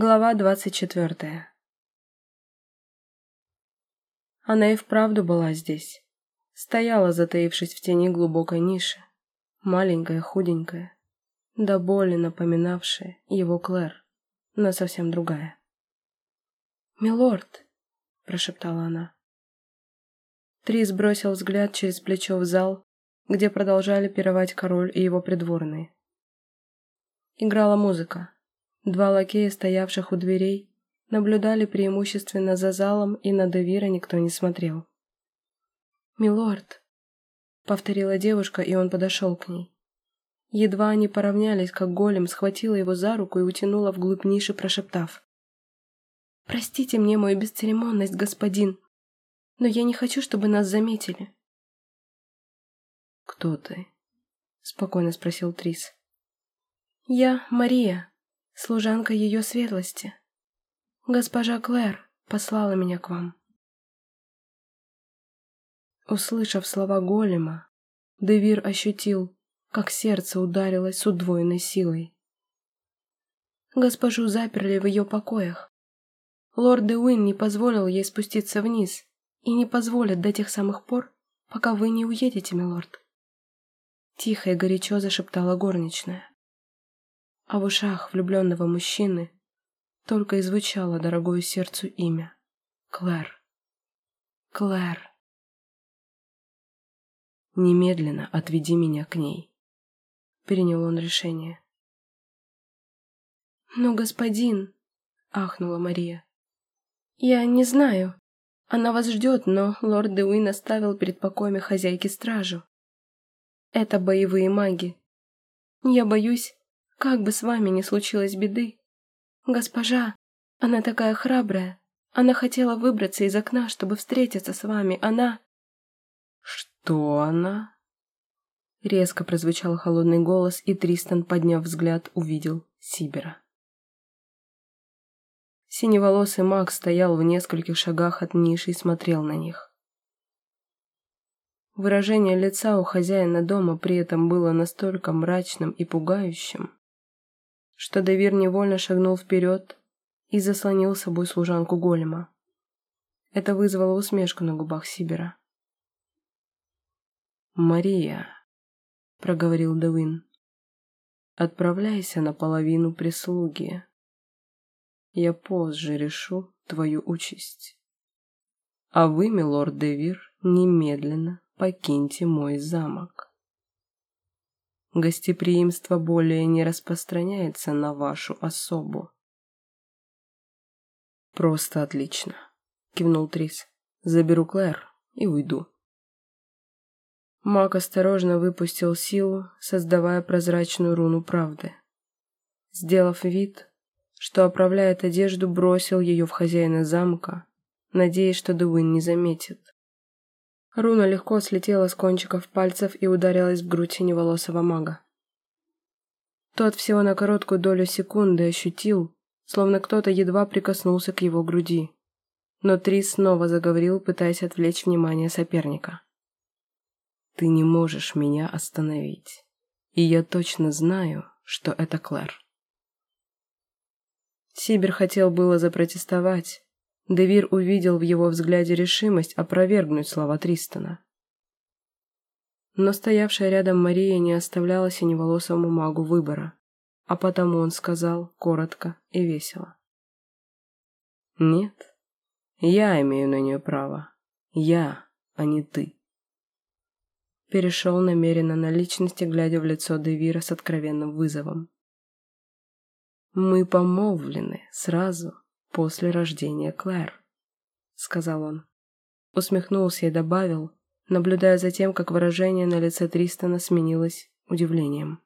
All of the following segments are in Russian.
Глава двадцать четвертая Она и вправду была здесь. Стояла, затаившись в тени глубокой ниши. Маленькая, худенькая, до боли напоминавшая его Клэр, но совсем другая. «Милорд!» – прошептала она. Трис бросил взгляд через плечо в зал, где продолжали пировать король и его придворные. Играла музыка. Два лакея, стоявших у дверей, наблюдали преимущественно за залом, и на Девира никто не смотрел. «Милорд», — повторила девушка, и он подошел к ней. Едва они поравнялись, как голем схватила его за руку и утянула вглубь ниши, прошептав. «Простите мне мою бесцеремонность, господин, но я не хочу, чтобы нас заметили». «Кто ты?» — спокойно спросил Трис. «Я Мария, служанка ее светлости. Госпожа Клэр послала меня к вам». Услышав слова голема, Девир ощутил, как сердце ударилось с удвоенной силой. Госпожу заперли в ее покоях. Лорд Деуин не позволил ей спуститься вниз и не позволит до тех самых пор, пока вы не уедете, милорд. Тихо и горячо зашептала горничная а в ушах влюбленного мужчины только и звучало дорогое сердцу имя — Клэр. Клэр. «Немедленно отведи меня к ней», — принял он решение. «Но, господин», — ахнула Мария, — «я не знаю. Она вас ждет, но лорд Деуин оставил перед покоями хозяйки стражу. Это боевые маги. Я боюсь, как бы с вами ни случилось беды. Госпожа, она такая храбрая. Она хотела выбраться из окна, чтобы встретиться с вами. Она... Что она? Резко прозвучал холодный голос, и Тристан, подняв взгляд, увидел Сибера. Синеволосый маг стоял в нескольких шагах от ниши и смотрел на них. Выражение лица у хозяина дома при этом было настолько мрачным и пугающим, что Девир невольно шагнул вперед и заслонил с собой служанку голема. Это вызвало усмешку на губах Сибера. «Мария», — проговорил Девин, — «отправляйся на половину прислуги. Я позже решу твою участь. А вы, милорд Девир, немедленно покиньте мой замок» гостеприимство более не распространяется на вашу особу. Просто отлично, кивнул Трис. Заберу Клэр и уйду. Маг осторожно выпустил силу, создавая прозрачную руну правды. Сделав вид, что оправляет одежду, бросил ее в хозяина замка, надеясь, что Дуин не заметит. Руна легко слетела с кончиков пальцев и ударилась в грудь синеволосого мага. Тот всего на короткую долю секунды ощутил, словно кто-то едва прикоснулся к его груди. Но Трис снова заговорил, пытаясь отвлечь внимание соперника. «Ты не можешь меня остановить, и я точно знаю, что это Клэр». Сибир хотел было запротестовать, Девир увидел в его взгляде решимость опровергнуть слова Тристона. Но стоявшая рядом Мария не оставляла синеволосому магу выбора, а потому он сказал коротко и весело. «Нет, я имею на нее право. Я, а не ты». Перешел намеренно на личности, глядя в лицо Девира с откровенным вызовом. «Мы помолвлены сразу после рождения Клэр», — сказал он. Усмехнулся и добавил, наблюдая за тем, как выражение на лице Тристона сменилось удивлением.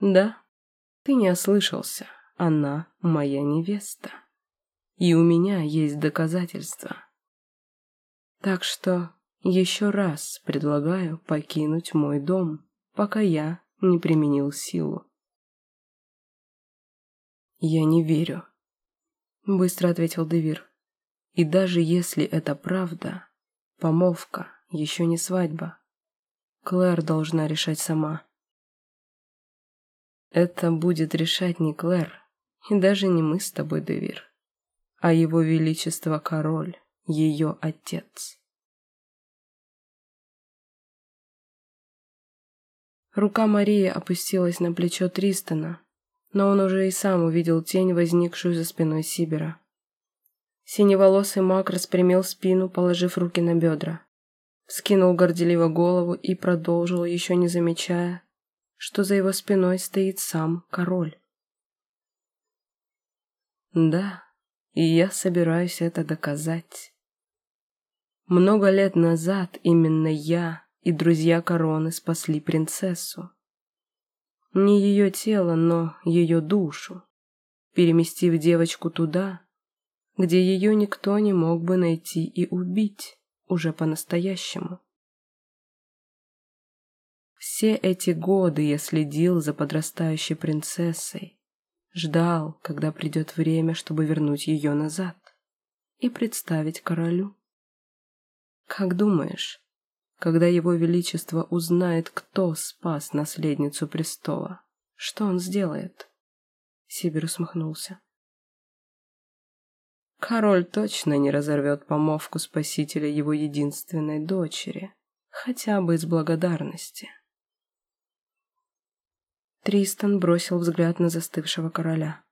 «Да, ты не ослышался, она моя невеста. И у меня есть доказательства. Так что еще раз предлагаю покинуть мой дом, пока я не применил силу». «Я не верю», Быстро ответил Девир. И даже если это правда, помолвка еще не свадьба. Клэр должна решать сама. Это будет решать не Клэр, И даже не мы с тобой, Девир, а его величество король, ее отец. Рука Марии опустилась на плечо Тристона, но он уже и сам увидел тень, возникшую за спиной Сибера. Синеволосый маг распрямил спину, положив руки на бедра. Вскинул горделиво голову и продолжил, еще не замечая, что за его спиной стоит сам король. Да, и я собираюсь это доказать. Много лет назад именно я и друзья короны спасли принцессу. Не ее тело, но ее душу, переместив девочку туда, где ее никто не мог бы найти и убить уже по-настоящему. Все эти годы я следил за подрастающей принцессой, ждал, когда придет время, чтобы вернуть ее назад и представить королю. Как думаешь, когда его величество узнает, кто спас наследницу престола, что он сделает? Сибир усмехнулся. Король точно не разорвет помолвку спасителя его единственной дочери, хотя бы из благодарности. Тристан бросил взгляд на застывшего короля.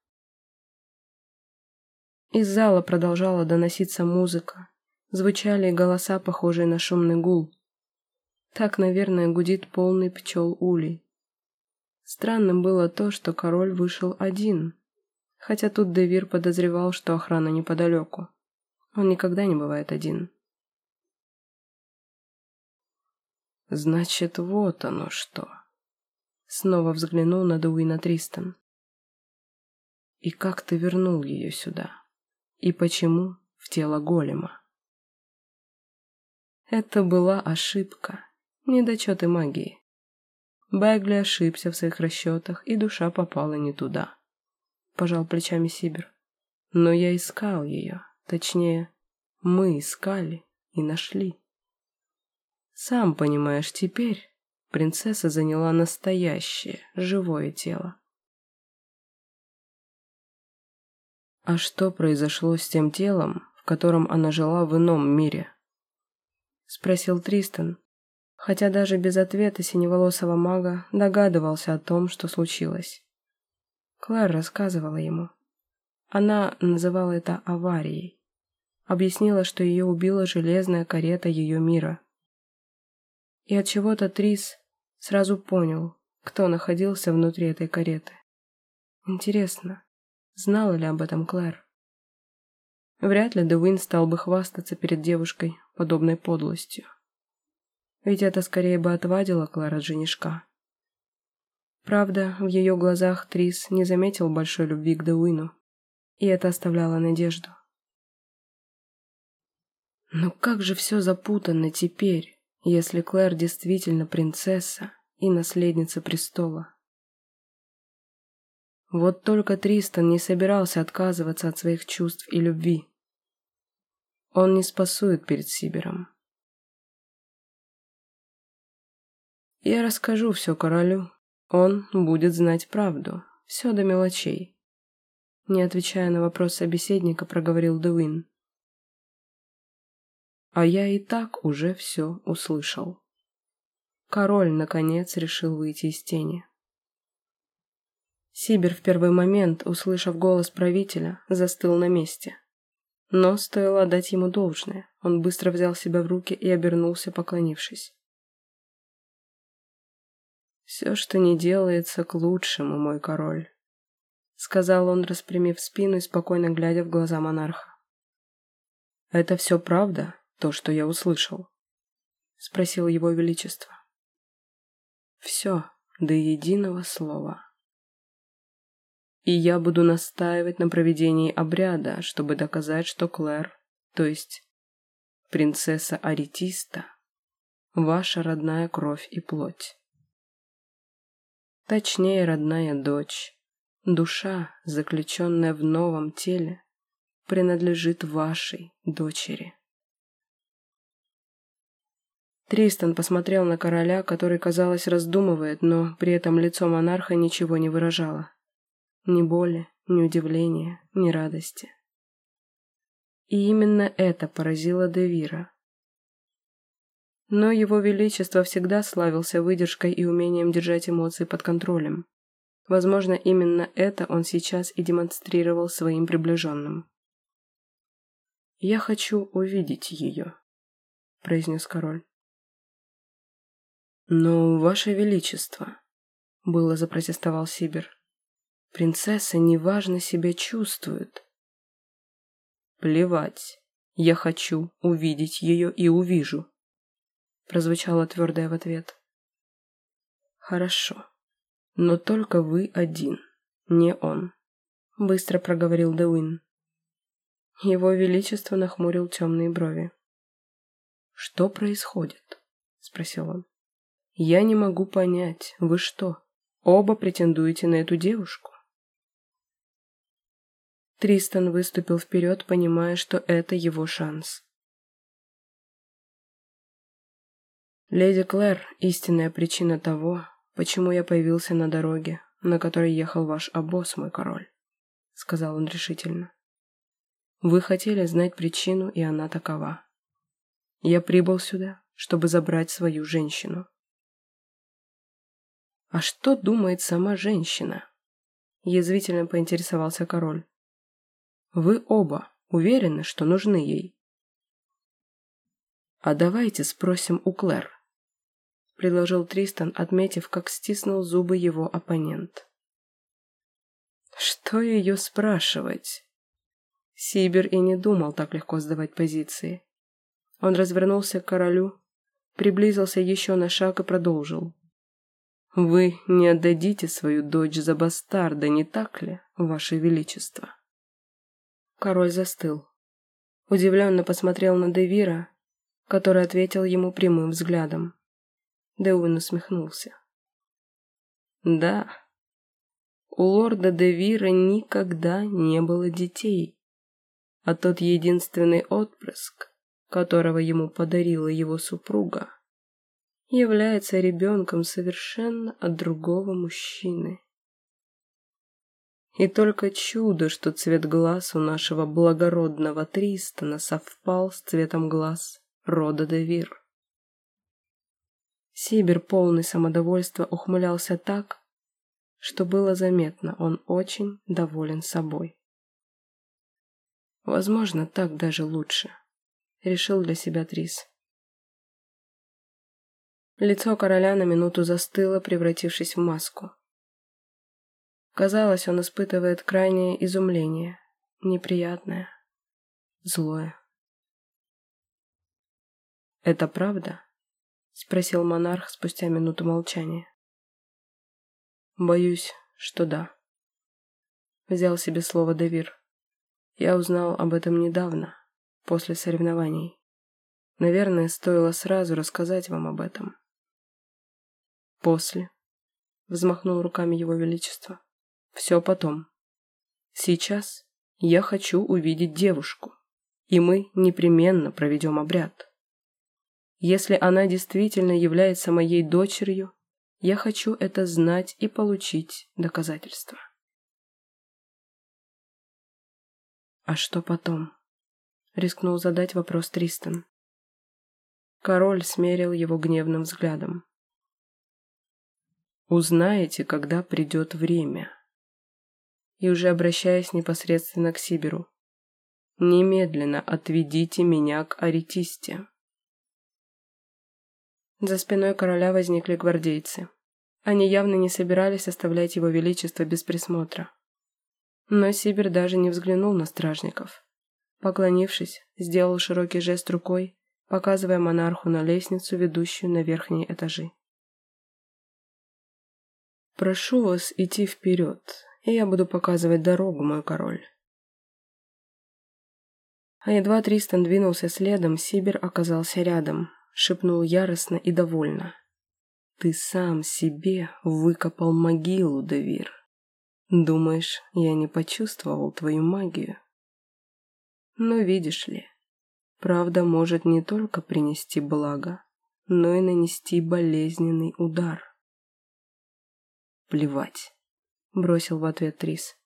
Из зала продолжала доноситься музыка. Звучали голоса, похожие на шумный гул. Так, наверное, гудит полный пчел улей. Странным было то, что король вышел один, хотя тут Девир подозревал, что охрана неподалеку. Он никогда не бывает один. «Значит, вот оно что!» Снова взглянул на Дуина Тристан. «И как ты вернул ее сюда? И почему в тело голема?» Это была ошибка, недочеты магии. Бэгли ошибся в своих расчетах, и душа попала не туда. Пожал плечами Сибир. Но я искал ее, точнее, мы искали и нашли. Сам понимаешь, теперь принцесса заняла настоящее, живое тело. А что произошло с тем телом, в котором она жила в ином мире? Спросил Тристан, хотя даже без ответа синеволосого мага догадывался о том, что случилось. Клэр рассказывала ему. Она называла это аварией. Объяснила, что ее убила железная карета ее мира. И от чего-то Трис Сразу понял, кто находился внутри этой кареты. Интересно, знала ли об этом Клэр? Вряд ли Девин стал бы хвастаться перед девушкой подобной подлостью. Ведь это скорее бы отвадило Клэр от женишка. Правда, в ее глазах Трис не заметил большой любви к Деуину, и это оставляло надежду. Но как же все запутанно теперь? если Клэр действительно принцесса и наследница престола. Вот только Тристан не собирался отказываться от своих чувств и любви. Он не спасует перед Сибиром. Я расскажу все королю. Он будет знать правду, все до мелочей. Не отвечая на вопрос собеседника, проговорил Дуин. А я и так уже все услышал. Король, наконец, решил выйти из тени. Сибир в первый момент, услышав голос правителя, застыл на месте. Но стоило отдать ему должное. Он быстро взял себя в руки и обернулся, поклонившись. «Все, что не делается, к лучшему, мой король», — сказал он, распрямив спину и спокойно глядя в глаза монарха. «Это все правда?» то, что я услышал?» — спросил его величество. «Все, до единого слова. И я буду настаивать на проведении обряда, чтобы доказать, что Клэр, то есть принцесса Аретиста, ваша родная кровь и плоть. Точнее, родная дочь, душа, заключенная в новом теле, принадлежит вашей дочери. Тристан посмотрел на короля, который, казалось, раздумывает, но при этом лицо монарха ничего не выражало. Ни боли, ни удивления, ни радости. И именно это поразило Девира. Но его величество всегда славился выдержкой и умением держать эмоции под контролем. Возможно, именно это он сейчас и демонстрировал своим приближенным. «Я хочу увидеть ее», — произнес король. «Но, ваше величество», — было запротестовал Сибир, — «принцесса неважно себя чувствует». «Плевать, я хочу увидеть ее и увижу», — прозвучало твердое в ответ. «Хорошо». «Но только вы один, не он», — быстро проговорил Деуин. Его Величество нахмурил темные брови. «Что происходит?» — спросил он. «Я не могу понять, вы что, оба претендуете на эту девушку?» Тристан выступил вперед, понимая, что это его шанс. Леди Клэр — истинная причина того, «Почему я появился на дороге, на которой ехал ваш обоз, мой король?» — сказал он решительно. «Вы хотели знать причину, и она такова. Я прибыл сюда, чтобы забрать свою женщину». «А что думает сама женщина?» — язвительно поинтересовался король. «Вы оба уверены, что нужны ей?» «А давайте спросим у Клэр», — предложил Тристан, отметив, как стиснул зубы его оппонент. «Что ее спрашивать?» Сибир и не думал так легко сдавать позиции. Он развернулся к королю, приблизился еще на шаг и продолжил. «Вы не отдадите свою дочь за бастарда, не так ли, ваше величество?» Король застыл. Удивленно посмотрел на Девира, который ответил ему прямым взглядом. Деуин усмехнулся. Да, у лорда Девира никогда не было детей, а тот единственный отпрыск, которого ему подарила его супруга, является ребенком совершенно от другого мужчины. И только чудо, что цвет глаз у нашего благородного Тристона совпал с цветом глаз рода Девир. Сибир, полный самодовольства, ухмылялся так, что было заметно, он очень доволен собой. Возможно, так даже лучше, решил для себя Трис. Лицо короля на минуту застыло, превратившись в маску. Казалось, он испытывает крайнее изумление, неприятное, злое. «Это правда?» — спросил монарх спустя минуту молчания. «Боюсь, что да». Взял себе слово Давир. Я узнал об этом недавно, после соревнований. Наверное, стоило сразу рассказать вам об этом. После. Взмахнул руками его величество. Все потом. Сейчас я хочу увидеть девушку, и мы непременно проведем обряд. Если она действительно является моей дочерью, я хочу это знать и получить доказательства. А что потом? Рискнул задать вопрос Тристан. Король смерил его гневным взглядом. Узнаете, когда придет время. И уже обращаясь непосредственно к Сибиру. Немедленно отведите меня к Аретисте. За спиной короля возникли гвардейцы. Они явно не собирались оставлять его величество без присмотра. Но Сибир даже не взглянул на стражников. Поклонившись, сделал широкий жест рукой, показывая монарху на лестницу, ведущую на верхние этажи. «Прошу вас идти вперед, и я буду показывать дорогу, мой король». А едва Тристан двинулся следом, Сибир оказался рядом, шепнул яростно и довольно. «Ты сам себе выкопал могилу, Девир. Думаешь, я не почувствовал твою магию? Но видишь ли, правда может не только принести благо, но и нанести болезненный удар». «Плевать», — бросил в ответ Трис.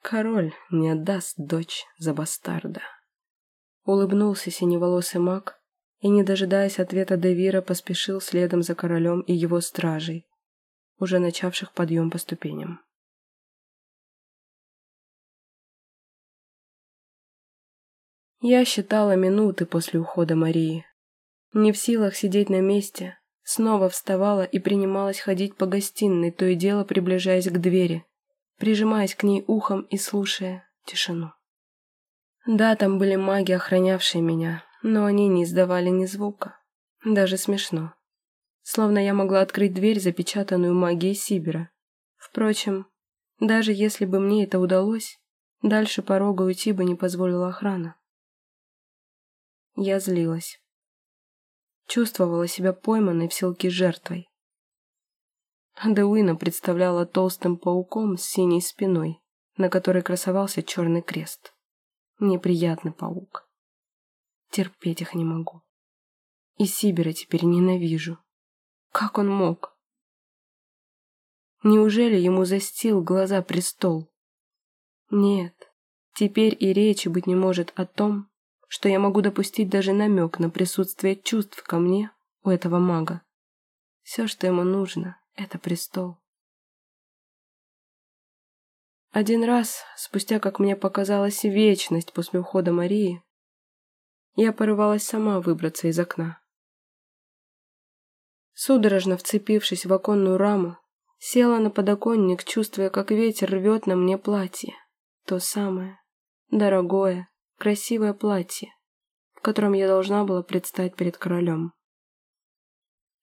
Король не отдаст дочь за бастарда. Улыбнулся синеволосый маг и, не дожидаясь ответа Девира, поспешил следом за королем и его стражей, уже начавших подъем по ступеням. Я считала минуты после ухода Марии. Не в силах сидеть на месте, снова вставала и принималась ходить по гостиной, то и дело приближаясь к двери, прижимаясь к ней ухом и слушая тишину. Да, там были маги, охранявшие меня, но они не издавали ни звука. Даже смешно. Словно я могла открыть дверь, запечатанную магией Сибира. Впрочем, даже если бы мне это удалось, дальше порога уйти бы не позволила охрана. Я злилась. Чувствовала себя пойманной в селке жертвой. Адеуина представляла толстым пауком с синей спиной, на которой красовался черный крест. Неприятный паук. Терпеть их не могу. И Сибира теперь ненавижу. Как он мог? Неужели ему застил глаза престол? Нет, теперь и речи быть не может о том, что я могу допустить даже намек на присутствие чувств ко мне у этого мага. Все, что ему нужно, это престол. Один раз, спустя, как мне показалось, вечность после ухода Марии, я порывалась сама выбраться из окна. Судорожно вцепившись в оконную раму, села на подоконник, чувствуя, как ветер рвет на мне платье. То самое, дорогое, красивое платье, в котором я должна была предстать перед королем.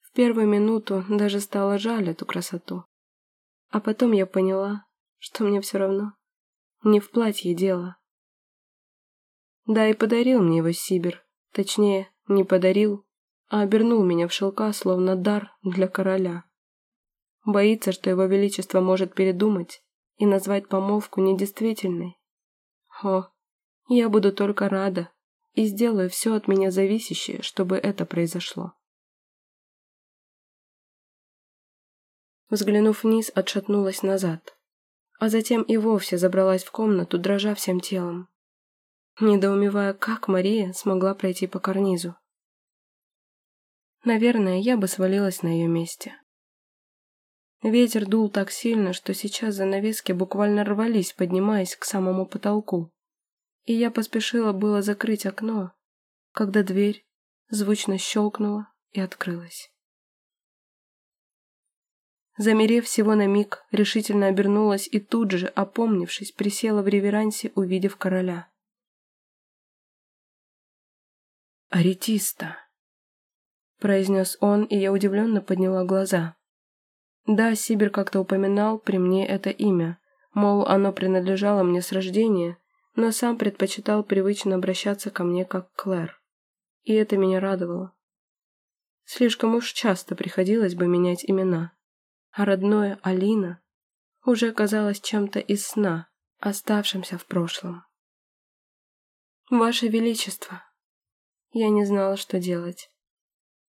В первую минуту даже стало жаль эту красоту. А потом я поняла, что мне все равно. Не в платье дело. Да, и подарил мне его Сибир. Точнее, не подарил, а обернул меня в шелка, словно дар для короля. Боится, что его величество может передумать и назвать помолвку недействительной. О, я буду только рада и сделаю все от меня зависящее, чтобы это произошло. Взглянув вниз, отшатнулась назад, а затем и вовсе забралась в комнату, дрожа всем телом, недоумевая, как Мария смогла пройти по карнизу. Наверное, я бы свалилась на ее месте. Ветер дул так сильно, что сейчас занавески буквально рвались, поднимаясь к самому потолку и я поспешила было закрыть окно, когда дверь звучно щелкнула и открылась. Замерев всего на миг, решительно обернулась и тут же, опомнившись, присела в реверансе, увидев короля. «Аретиста!» — произнес он, и я удивленно подняла глаза. Да, Сибир как-то упоминал при мне это имя, мол, оно принадлежало мне с рождения, но сам предпочитал привычно обращаться ко мне как Клэр. И это меня радовало. Слишком уж часто приходилось бы менять имена, а родное Алина уже казалось чем-то из сна, оставшимся в прошлом. «Ваше Величество!» Я не знала, что делать.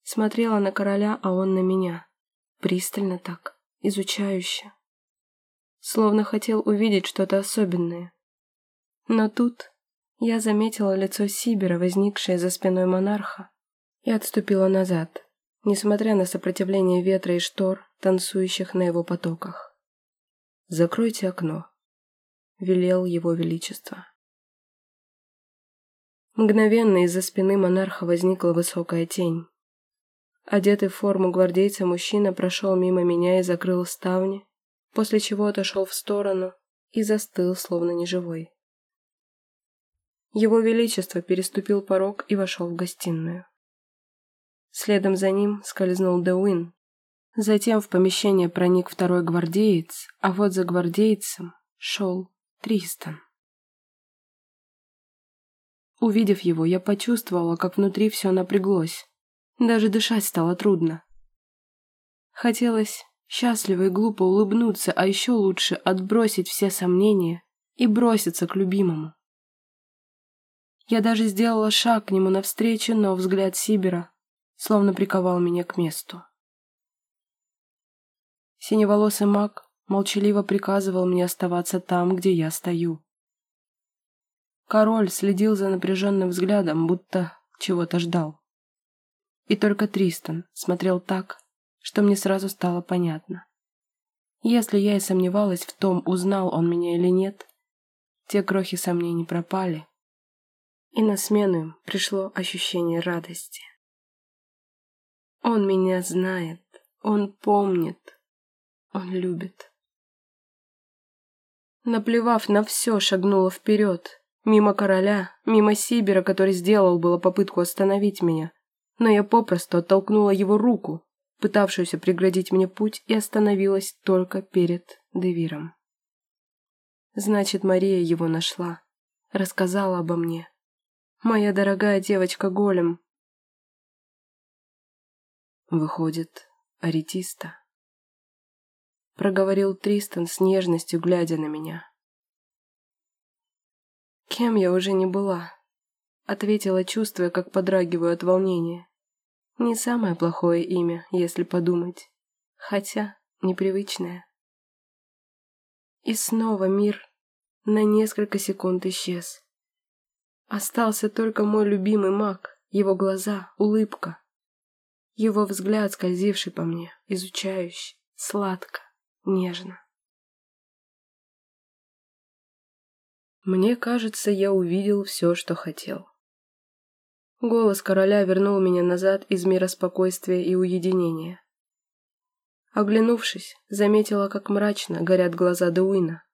Смотрела на короля, а он на меня. Пристально так, изучающе. Словно хотел увидеть что-то особенное. Но тут я заметила лицо Сибера, возникшее за спиной монарха, и отступила назад, несмотря на сопротивление ветра и штор, танцующих на его потоках. «Закройте окно», — велел его величество. Мгновенно из-за спины монарха возникла высокая тень. Одетый в форму гвардейца мужчина прошел мимо меня и закрыл ставни, после чего отошел в сторону и застыл, словно неживой. Его Величество переступил порог и вошел в гостиную. Следом за ним скользнул Деуин. Затем в помещение проник второй гвардеец, а вот за гвардейцем шел Тристан. Увидев его, я почувствовала, как внутри все напряглось. Даже дышать стало трудно. Хотелось счастливо и глупо улыбнуться, а еще лучше отбросить все сомнения и броситься к любимому. Я даже сделала шаг к нему навстречу, но взгляд Сибера словно приковал меня к месту. Синеволосый маг молчаливо приказывал мне оставаться там, где я стою. Король следил за напряженным взглядом, будто чего-то ждал. И только Тристан смотрел так, что мне сразу стало понятно. Если я и сомневалась в том, узнал он меня или нет, те крохи сомнений пропали, и на смену им пришло ощущение радости. Он меня знает, он помнит, он любит. Наплевав на все, шагнула вперед, мимо короля, мимо Сибера, который сделал было попытку остановить меня, но я попросту оттолкнула его руку, пытавшуюся преградить мне путь, и остановилась только перед Девиром. Значит, Мария его нашла, рассказала обо мне. Моя дорогая девочка-голем. Выходит, аретиста. Проговорил Тристан с нежностью, глядя на меня. Кем я уже не была, ответила, чувствуя, как подрагиваю от волнения. Не самое плохое имя, если подумать, хотя непривычное. И снова мир на несколько секунд исчез. Остался только мой любимый маг, его глаза, улыбка. Его взгляд, скользивший по мне, изучающий, сладко, нежно. Мне кажется, я увидел все, что хотел. Голос короля вернул меня назад из мира спокойствия и уединения. Оглянувшись, заметила, как мрачно горят глаза Деуина.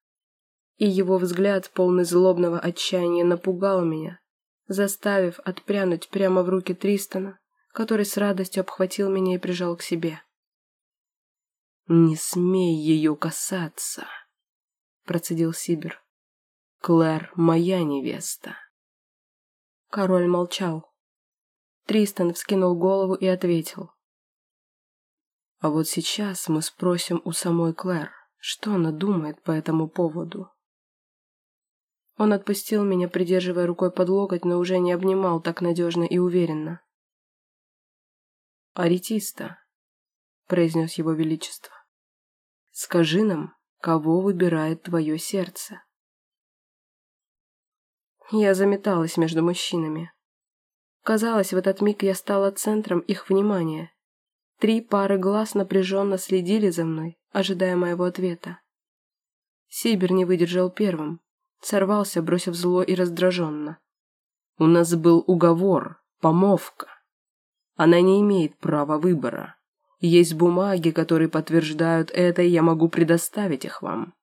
И его взгляд, полный злобного отчаяния, напугал меня, заставив отпрянуть прямо в руки Тристона, который с радостью обхватил меня и прижал к себе. «Не смей ее касаться», — процедил Сибир. «Клэр — моя невеста». Король молчал. Тристан вскинул голову и ответил. А вот сейчас мы спросим у самой Клэр, что она думает по этому поводу. Он отпустил меня, придерживая рукой под локоть, но уже не обнимал так надежно и уверенно. «Аретиста», — произнес его величество, — «скажи нам, кого выбирает твое сердце?» Я заметалась между мужчинами. Казалось, в этот миг я стала центром их внимания. Три пары глаз напряженно следили за мной, ожидая моего ответа. Сибир не выдержал первым, сорвался, бросив зло и раздраженно. «У нас был уговор, помовка. Она не имеет права выбора. Есть бумаги, которые подтверждают это, и я могу предоставить их вам».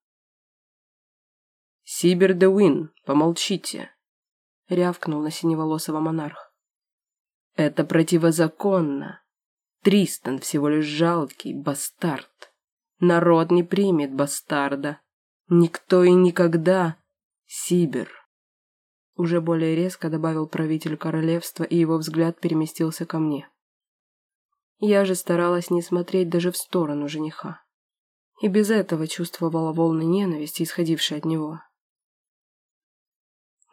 «Сибир де Уин, помолчите», — рявкнул на синеволосого монарх. Это противозаконно. Тристан всего лишь жалкий бастард. Народ не примет бастарда. Никто и никогда. Сибир. Уже более резко добавил правитель королевства, и его взгляд переместился ко мне. Я же старалась не смотреть даже в сторону жениха. И без этого чувствовала волны ненависти, исходившие от него.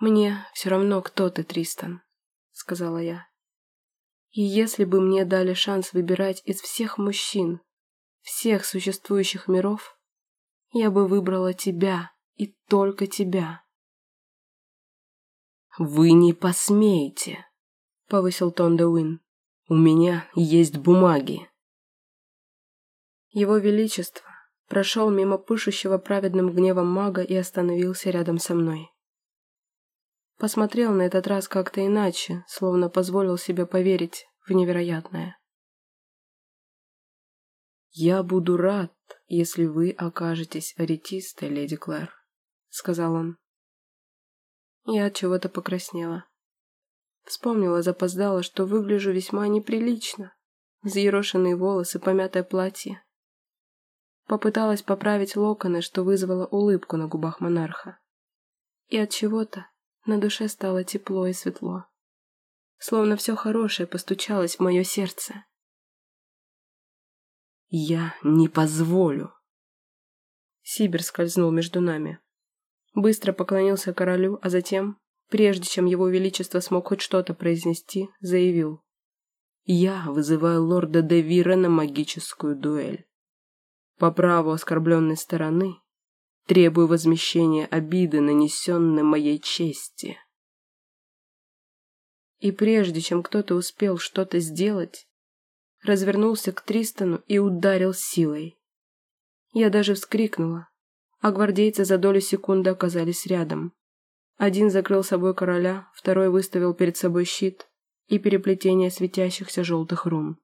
«Мне все равно, кто ты, Тристан», — сказала я. И если бы мне дали шанс выбирать из всех мужчин, всех существующих миров, я бы выбрала тебя и только тебя. «Вы не посмеете», — повысил тон Деуин. «У меня есть бумаги». Его Величество прошел мимо пышущего праведным гневом мага и остановился рядом со мной. Посмотрел на этот раз как-то иначе, словно позволил себе поверить в невероятное. «Я буду рад, если вы окажетесь аретистой, леди Клэр», — сказал он. Я от чего-то покраснела. Вспомнила запоздала, что выгляжу весьма неприлично. Взъерошенные волосы, помятое платье. Попыталась поправить локоны, что вызвало улыбку на губах монарха. И от чего-то на душе стало тепло и светло. Словно все хорошее постучалось в мое сердце. «Я не позволю!» Сибир скользнул между нами. Быстро поклонился королю, а затем, прежде чем его величество смог хоть что-то произнести, заявил. «Я вызываю лорда Девира на магическую дуэль. По праву оскорбленной стороны требую возмещения обиды, нанесенной моей чести. И прежде чем кто-то успел что-то сделать, развернулся к Тристану и ударил силой. Я даже вскрикнула, а гвардейцы за долю секунды оказались рядом. Один закрыл собой короля, второй выставил перед собой щит и переплетение светящихся желтых рун.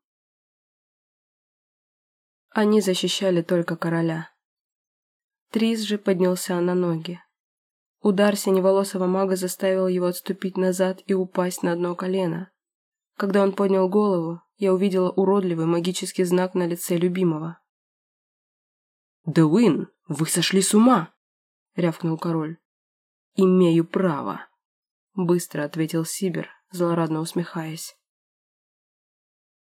Они защищали только короля. Трис же поднялся на ноги. Удар синеволосого мага заставил его отступить назад и упасть на одно колено. Когда он поднял голову, я увидела уродливый магический знак на лице любимого. «Деуин, вы сошли с ума!» — рявкнул король. «Имею право», — быстро ответил Сибир, злорадно усмехаясь.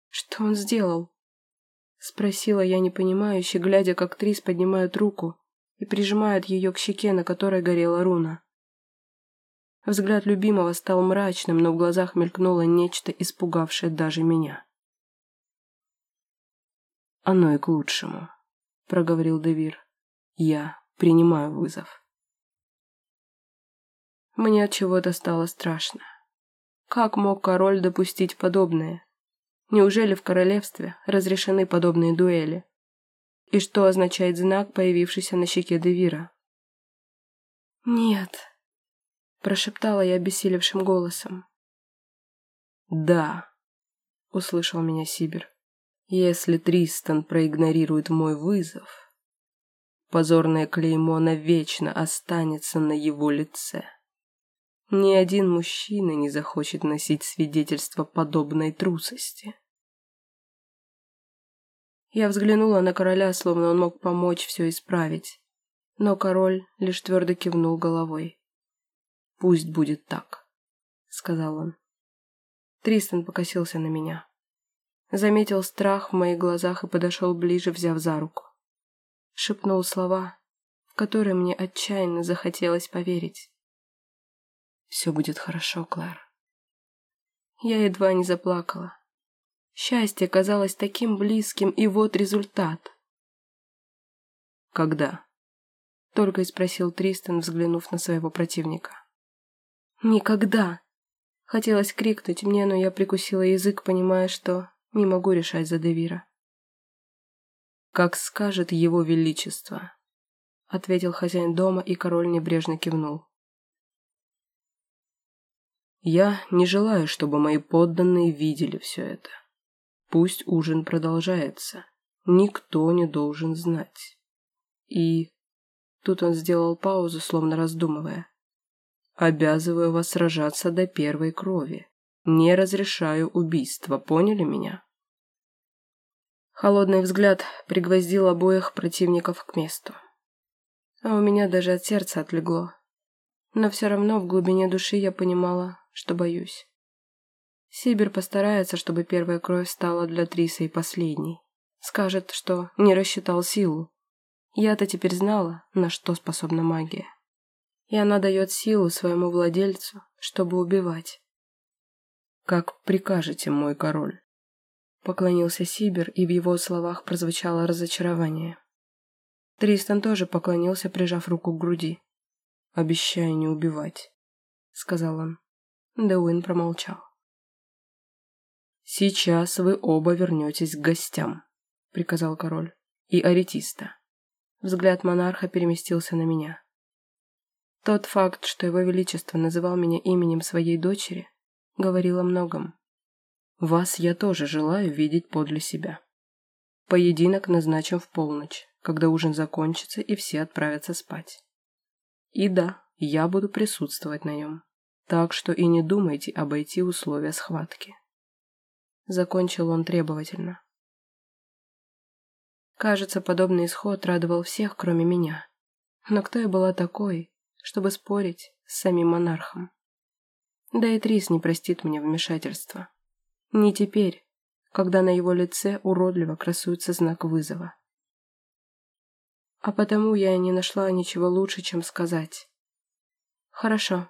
«Что он сделал?» — спросила я непонимающе, глядя, как Трис поднимает руку и прижимает ее к щеке, на которой горела руна. Взгляд любимого стал мрачным, но в глазах мелькнуло нечто, испугавшее даже меня. «Оно и к лучшему», — проговорил Девир. «Я принимаю вызов». Мне от чего-то стало страшно. Как мог король допустить подобное? Неужели в королевстве разрешены подобные дуэли? И что означает знак, появившийся на щеке Девира? «Нет», — прошептала я обессилевшим голосом. «Да», — услышал меня Сибир. «Если Тристан проигнорирует мой вызов, позорное клеймо навечно останется на его лице». Ни один мужчина не захочет носить свидетельство подобной трусости. Я взглянула на короля, словно он мог помочь все исправить. Но король лишь твердо кивнул головой. «Пусть будет так», — сказал он. Тристан покосился на меня. Заметил страх в моих глазах и подошел ближе, взяв за руку. Шепнул слова, в которые мне отчаянно захотелось поверить. Все будет хорошо, Клэр. Я едва не заплакала. Счастье казалось таким близким, и вот результат. «Когда?» — только и спросил Тристан, взглянув на своего противника. «Никогда!» Хотелось крикнуть мне, но я прикусила язык, понимая, что не могу решать за Девира. «Как скажет его величество», — ответил хозяин дома, и король небрежно кивнул. Я не желаю, чтобы мои подданные видели все это. Пусть ужин продолжается. Никто не должен знать. И... Тут он сделал паузу, словно раздумывая. Обязываю вас сражаться до первой крови. Не разрешаю убийства, поняли меня? Холодный взгляд пригвоздил обоих противников к месту. А у меня даже от сердца отлегло. Но все равно в глубине души я понимала, что боюсь. Сибир постарается, чтобы первая кровь стала для Триса и последней. Скажет, что не рассчитал силу. Я-то теперь знала, на что способна магия. И она дает силу своему владельцу, чтобы убивать. «Как прикажете, мой король?» Поклонился Сибир, и в его словах прозвучало разочарование. Тристан тоже поклонился, прижав руку к груди. «Обещаю не убивать», — сказал он. Деуин промолчал. «Сейчас вы оба вернетесь к гостям», — приказал король. «И аретиста». Взгляд монарха переместился на меня. Тот факт, что его величество называл меня именем своей дочери, говорил о многом. «Вас я тоже желаю видеть подле себя. Поединок назначен в полночь, когда ужин закончится и все отправятся спать. И да, я буду присутствовать на нем. Так что и не думайте обойти условия схватки. Закончил он требовательно. Кажется, подобный исход радовал всех, кроме меня. Но кто я была такой, чтобы спорить с самим монархом? Да и Трис не простит мне вмешательства. Не теперь, когда на его лице уродливо красуется знак вызова. А потому я не нашла ничего лучше, чем сказать. «Хорошо,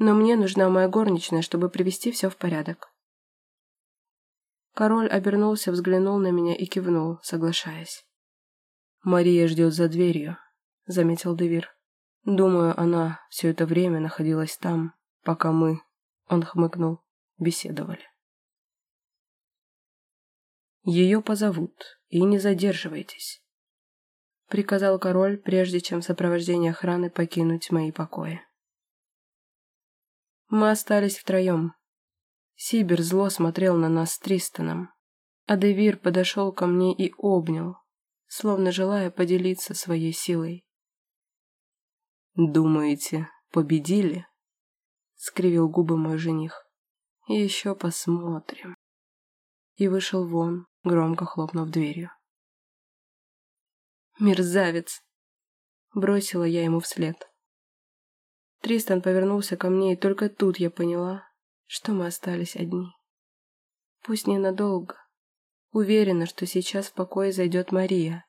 но мне нужна моя горничная, чтобы привести все в порядок. Король обернулся, взглянул на меня и кивнул, соглашаясь. «Мария ждет за дверью», — заметил Девир. «Думаю, она все это время находилась там, пока мы...» — он хмыкнул. «Беседовали». «Ее позовут, и не задерживайтесь», — приказал король, прежде чем в сопровождении охраны покинуть мои покои. Мы остались втроем. Сибир зло смотрел на нас с Тристаном, а Девир подошел ко мне и обнял, словно желая поделиться своей силой. «Думаете, победили?» — скривил губы мой жених. «Еще посмотрим». И вышел вон, громко хлопнув дверью. «Мерзавец!» — бросила я ему вслед. Тристан повернулся ко мне, и только тут я поняла, что мы остались одни. Пусть ненадолго. Уверена, что сейчас в покое зайдет Мария.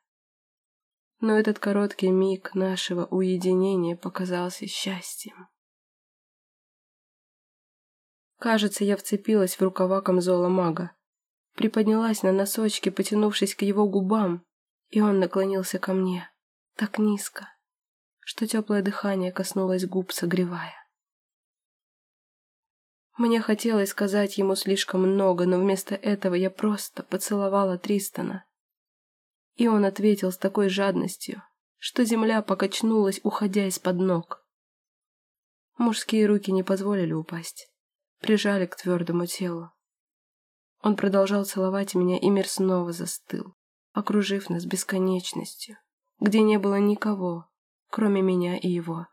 Но этот короткий миг нашего уединения показался счастьем. Кажется, я вцепилась в рукава камзола мага, приподнялась на носочки, потянувшись к его губам, и он наклонился ко мне, так низко, что теплое дыхание коснулось губ, согревая. Мне хотелось сказать ему слишком много, но вместо этого я просто поцеловала Тристона. И он ответил с такой жадностью, что земля покачнулась, уходя из-под ног. Мужские руки не позволили упасть, прижали к твердому телу. Он продолжал целовать меня, и мир снова застыл, окружив нас бесконечностью, где не было никого, кроме меня и его.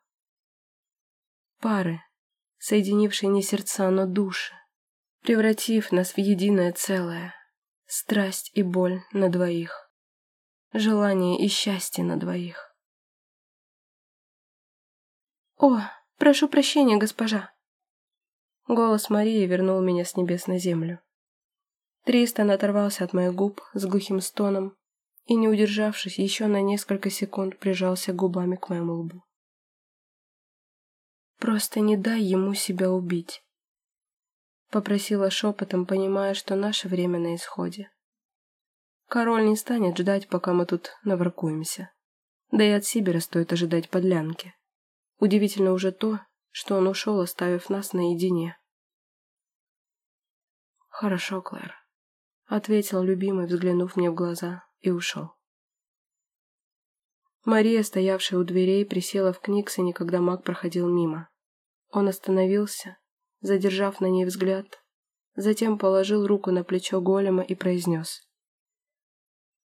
Пары, соединившие не сердца, но души, превратив нас в единое целое, страсть и боль на двоих, желание и счастье на двоих. «О, прошу прощения, госпожа!» Голос Марии вернул меня с небес на землю. Тристан оторвался от моих губ с глухим стоном и, не удержавшись, еще на несколько секунд прижался губами к моему лбу. «Просто не дай ему себя убить», — попросила шепотом, понимая, что наше время на исходе. Король не станет ждать, пока мы тут наворкуемся. Да и от Сибира стоит ожидать подлянки. Удивительно уже то, что он ушел, оставив нас наедине. «Хорошо, Клэр», — ответил любимый, взглянув мне в глаза и ушел. Мария, стоявшая у дверей, присела в Книксоне, когда маг проходил мимо. Он остановился, задержав на ней взгляд, затем положил руку на плечо голема и произнес.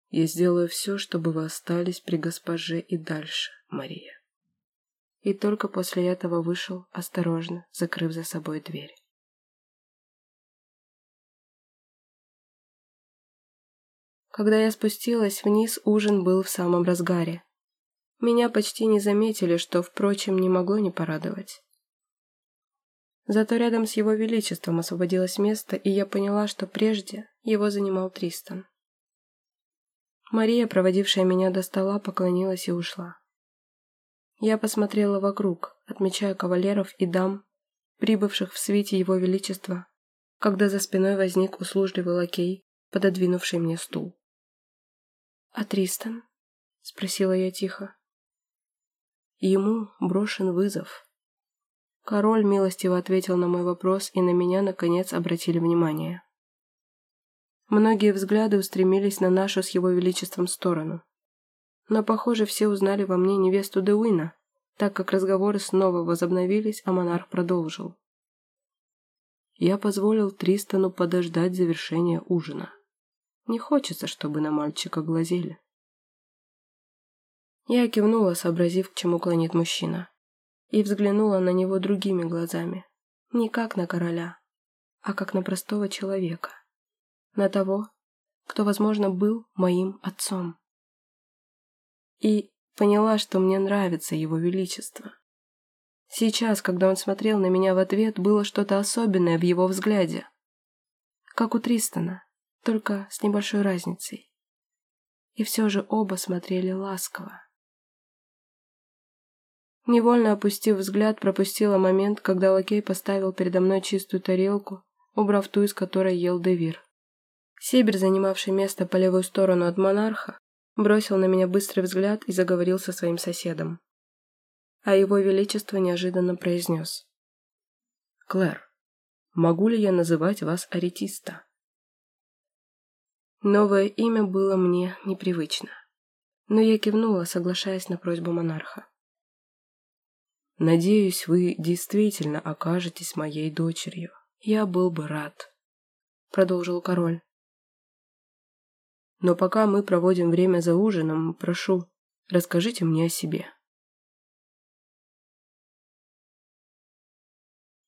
«Я сделаю все, чтобы вы остались при госпоже и дальше, Мария». И только после этого вышел, осторожно, закрыв за собой дверь. Когда я спустилась вниз, ужин был в самом разгаре. Меня почти не заметили, что, впрочем, не могло не порадовать. Зато рядом с его величеством освободилось место, и я поняла, что прежде его занимал Тристан. Мария, проводившая меня до стола, поклонилась и ушла. Я посмотрела вокруг, отмечая кавалеров и дам, прибывших в свете его величества, когда за спиной возник услужливый лакей, пододвинувший мне стул. «А Тристан?» — спросила я тихо. Ему брошен вызов. Король милостиво ответил на мой вопрос, и на меня, наконец, обратили внимание. Многие взгляды устремились на нашу с его величеством сторону. Но, похоже, все узнали во мне невесту Деуина, так как разговоры снова возобновились, а монарх продолжил. Я позволил Тристану подождать завершения ужина. Не хочется, чтобы на мальчика глазели. Я кивнула, сообразив, к чему клонит мужчина, и взглянула на него другими глазами, не как на короля, а как на простого человека, на того, кто, возможно, был моим отцом. И поняла, что мне нравится его величество. Сейчас, когда он смотрел на меня в ответ, было что-то особенное в его взгляде. Как у Тристона, только с небольшой разницей. И все же оба смотрели ласково. Невольно опустив взгляд, пропустила момент, когда лакей поставил передо мной чистую тарелку, убрав ту, из которой ел Девир. Сибир, занимавший место по левую сторону от монарха, бросил на меня быстрый взгляд и заговорил со своим соседом. А его величество неожиданно произнес. «Клэр, могу ли я называть вас аретиста?» Новое имя было мне непривычно, но я кивнула, соглашаясь на просьбу монарха. «Надеюсь, вы действительно окажетесь моей дочерью. Я был бы рад», — продолжил король. «Но пока мы проводим время за ужином, прошу, расскажите мне о себе».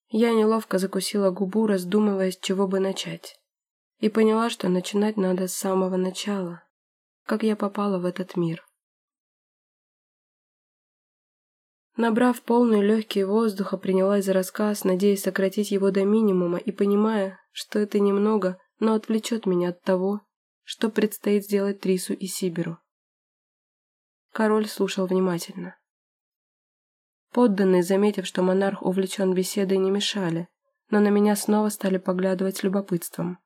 Я неловко закусила губу, раздумывая, с чего бы начать и поняла, что начинать надо с самого начала, как я попала в этот мир. Набрав полный легкий воздуха, принялась за рассказ, надеясь сократить его до минимума и понимая, что это немного, но отвлечет меня от того, что предстоит сделать Трису и Сиберу. Король слушал внимательно. Подданные, заметив, что монарх увлечен беседой, не мешали, но на меня снова стали поглядывать с любопытством.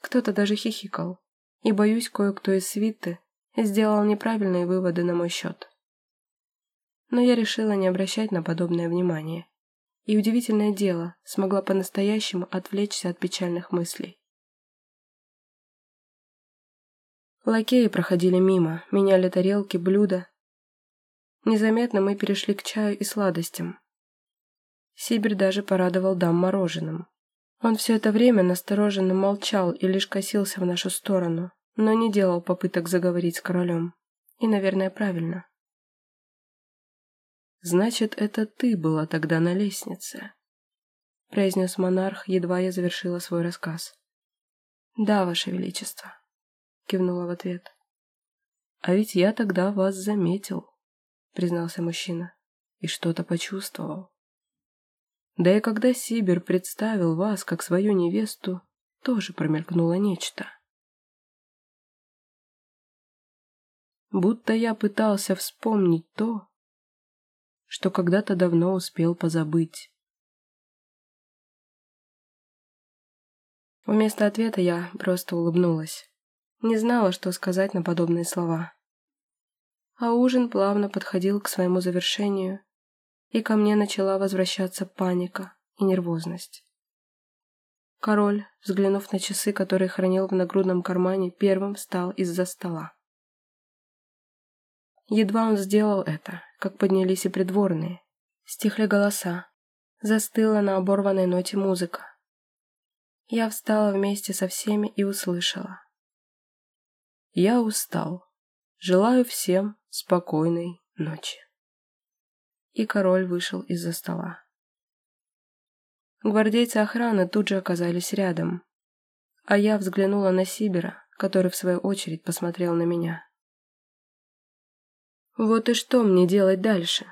Кто-то даже хихикал. И, боюсь, кое-кто из свиты сделал неправильные выводы на мой счет. Но я решила не обращать на подобное внимание. И удивительное дело, смогла по-настоящему отвлечься от печальных мыслей. Лакеи проходили мимо, меняли тарелки, блюда. Незаметно мы перешли к чаю и сладостям. Сибирь даже порадовал дам мороженым. Он все это время настороженно молчал и лишь косился в нашу сторону, но не делал попыток заговорить с королем. И, наверное, правильно. «Значит, это ты была тогда на лестнице?» произнес монарх, едва я завершила свой рассказ. «Да, Ваше Величество», — кивнула в ответ. «А ведь я тогда вас заметил», — признался мужчина, — «и что-то почувствовал. Да и когда Сибир представил вас как свою невесту, тоже промелькнуло нечто. Будто я пытался вспомнить то, что когда-то давно успел позабыть. Вместо ответа я просто улыбнулась. Не знала, что сказать на подобные слова. А ужин плавно подходил к своему завершению, и ко мне начала возвращаться паника и нервозность. Король, взглянув на часы, которые хранил в нагрудном кармане, первым встал из-за стола. Едва он сделал это, как поднялись и придворные. Стихли голоса. Застыла на оборванной ноте музыка. Я встала вместе со всеми и услышала. Я устал. Желаю всем спокойной ночи и король вышел из-за стола. Гвардейцы охраны тут же оказались рядом, а я взглянула на Сибера, который в свою очередь посмотрел на меня. Вот и что мне делать дальше?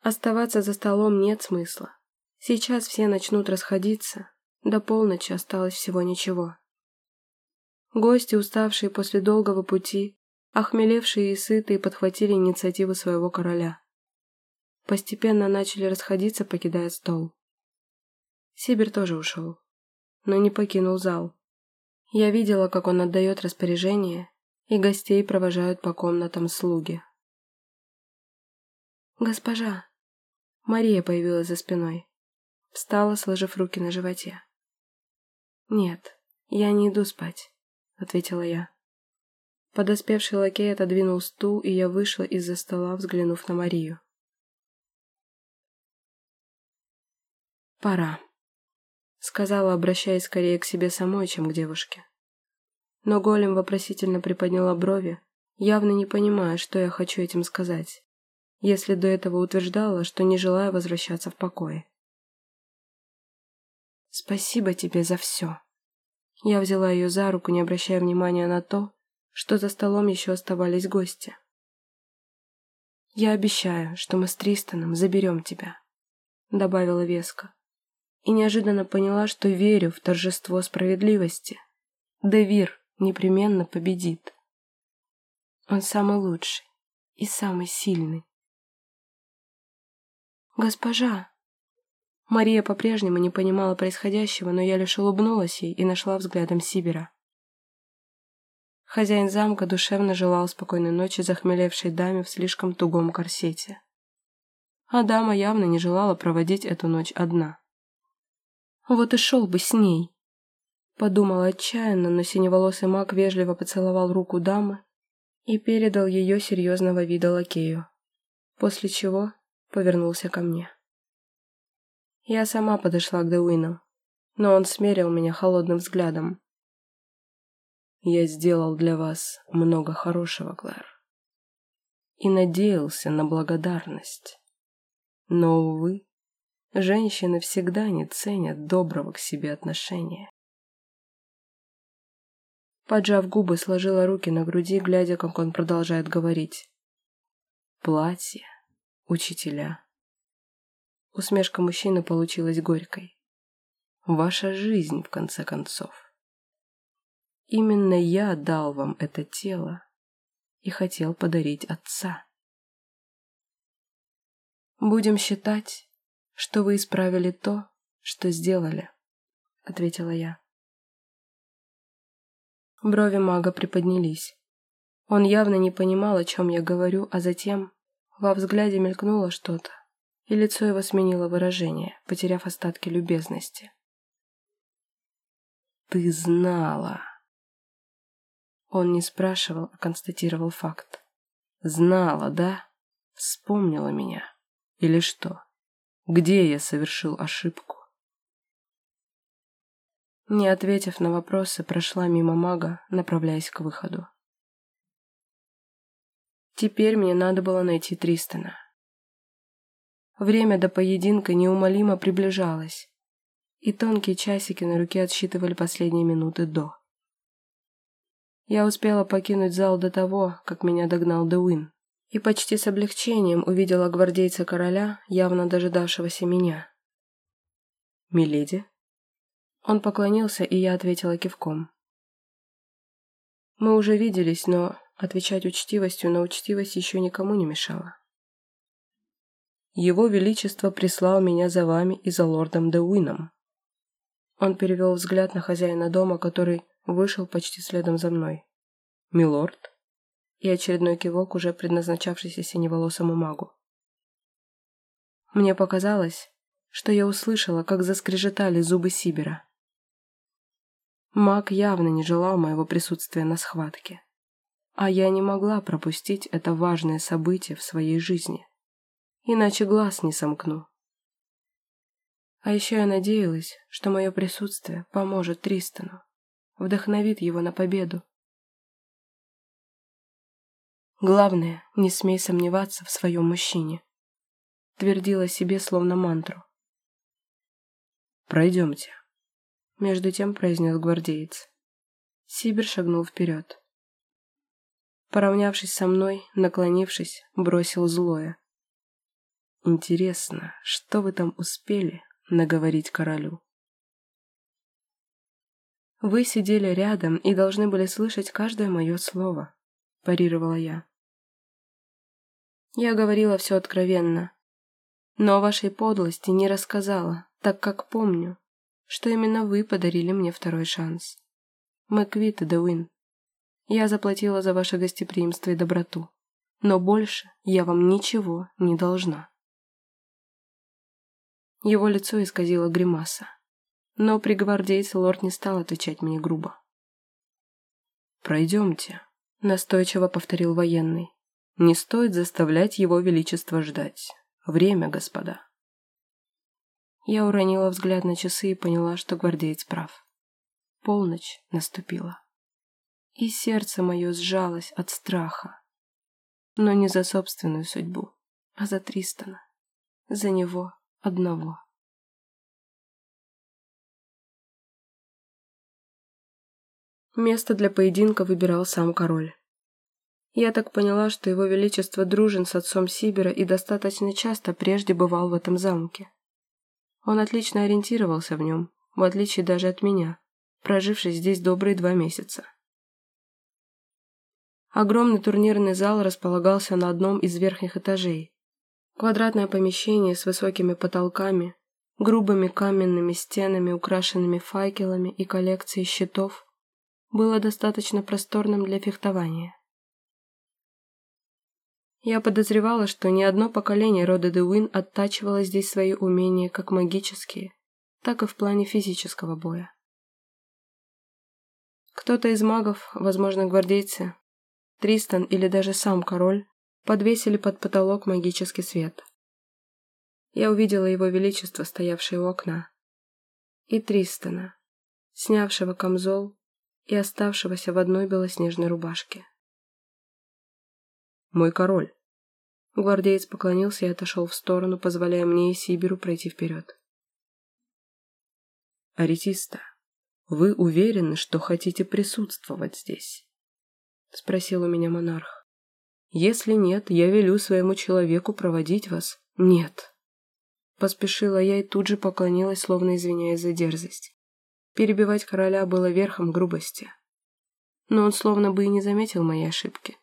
Оставаться за столом нет смысла. Сейчас все начнут расходиться, до полночи осталось всего ничего. Гости, уставшие после долгого пути, охмелевшие и сытые, подхватили инициативу своего короля постепенно начали расходиться, покидая стол. Сибир тоже ушел, но не покинул зал. Я видела, как он отдает распоряжение, и гостей провожают по комнатам слуги. «Госпожа!» Мария появилась за спиной. Встала, сложив руки на животе. «Нет, я не иду спать», — ответила я. Подоспевший лакей отодвинул стул, и я вышла из-за стола, взглянув на Марию. «Пора», — сказала, обращаясь скорее к себе самой, чем к девушке. Но голем вопросительно приподняла брови, явно не понимая, что я хочу этим сказать, если до этого утверждала, что не желаю возвращаться в покое. «Спасибо тебе за все». Я взяла ее за руку, не обращая внимания на то, что за столом еще оставались гости. «Я обещаю, что мы с Тристаном заберем тебя», — добавила Веска и неожиданно поняла, что верю в торжество справедливости. Девир непременно победит. Он самый лучший и самый сильный. «Госпожа!» Мария по-прежнему не понимала происходящего, но я лишь улыбнулась ей и нашла взглядом Сибера. Хозяин замка душевно желал спокойной ночи захмелевшей даме в слишком тугом корсете. А дама явно не желала проводить эту ночь одна. Вот и шел бы с ней. Подумала отчаянно, но синеволосый маг вежливо поцеловал руку дамы и передал ее серьезного вида лакею, после чего повернулся ко мне. Я сама подошла к Деуину, но он смерил меня холодным взглядом. «Я сделал для вас много хорошего, Клэр, и надеялся на благодарность. Но, увы, женщины всегда не ценят доброго к себе отношения. Поджав губы, сложила руки на груди, глядя, как он продолжает говорить. Платье, учителя. Усмешка мужчины получилась горькой. Ваша жизнь, в конце концов. Именно я дал вам это тело и хотел подарить отца. Будем считать, что вы исправили то, что сделали, ответила я. Брови мага приподнялись. Он явно не понимал, о чем я говорю, а затем во взгляде мелькнуло что-то, и лицо его сменило выражение, потеряв остатки любезности. «Ты знала!» Он не спрашивал, а констатировал факт. «Знала, да? Вспомнила меня? Или что? Где я совершил ошибку?» Не ответив на вопросы, прошла мимо мага, направляясь к выходу. Теперь мне надо было найти Тристона. Время до поединка неумолимо приближалось, и тонкие часики на руке отсчитывали последние минуты до. Я успела покинуть зал до того, как меня догнал Деуин, и почти с облегчением увидела гвардейца короля, явно дожидавшегося меня. «Миледи?» Он поклонился, и я ответила кивком. Мы уже виделись, но отвечать учтивостью на учтивость еще никому не мешало. Его Величество прислал меня за вами и за лордом Деуином. Он перевел взгляд на хозяина дома, который вышел почти следом за мной. «Милорд?» И очередной кивок, уже предназначавшийся синеволосому магу. Мне показалось, что я услышала, как заскрежетали зубы Сибера. Маг явно не желал моего присутствия на схватке. А я не могла пропустить это важное событие в своей жизни. Иначе глаз не сомкну. А еще я надеялась, что мое присутствие поможет Тристану, вдохновит его на победу. Главное, не смей сомневаться в своем мужчине. Твердила себе словно мантру. «Пройдемте», между тем произнес гвардеец. Сибир шагнул вперед. Поравнявшись со мной, наклонившись, бросил злое. «Интересно, что вы там успели наговорить королю?» «Вы сидели рядом и должны были слышать каждое мое слово», – парировала я. Я говорила все откровенно, но о вашей подлости не рассказала, так как помню, что именно вы подарили мне второй шанс. Мы квиты, Деуин. Я заплатила за ваше гостеприимство и доброту, но больше я вам ничего не должна. Его лицо исказило гримаса, но при гвардейце лорд не стал отвечать мне грубо. «Пройдемте», — настойчиво повторил военный. «Не стоит заставлять его величество ждать. Время, господа». Я уронила взгляд на часы и поняла, что гвардеец прав. Полночь наступила. И сердце мое сжалось от страха. Но не за собственную судьбу, а за Тристона. За него одного. Место для поединка выбирал сам король. Я так поняла, что его величество дружен с отцом Сибера и достаточно часто прежде бывал в этом замке. Он отлично ориентировался в нем, в отличие даже от меня, проживший здесь добрые два месяца. Огромный турнирный зал располагался на одном из верхних этажей. Квадратное помещение с высокими потолками, грубыми каменными стенами, украшенными факелами и коллекцией щитов, было достаточно просторным для фехтования. Я подозревала, что ни одно поколение рода Деуин оттачивало здесь свои умения как магические, так и в плане физического боя. Кто-то из магов, возможно, гвардейцы, Тристан или даже сам король, подвесили под потолок магический свет. Я увидела его величество, стоявшее у окна, и Тристана, снявшего камзол и оставшегося в одной белоснежной рубашке. «Мой король!» Гвардеец поклонился и отошел в сторону, позволяя мне и Сибиру пройти вперед. «Аретиста, вы уверены, что хотите присутствовать здесь?» Спросил у меня монарх. «Если нет, я велю своему человеку проводить вас». «Нет!» Поспешила я и тут же поклонилась, словно извиняясь за дерзость. Перебивать короля было верхом грубости. Но он словно бы и не заметил моей ошибки.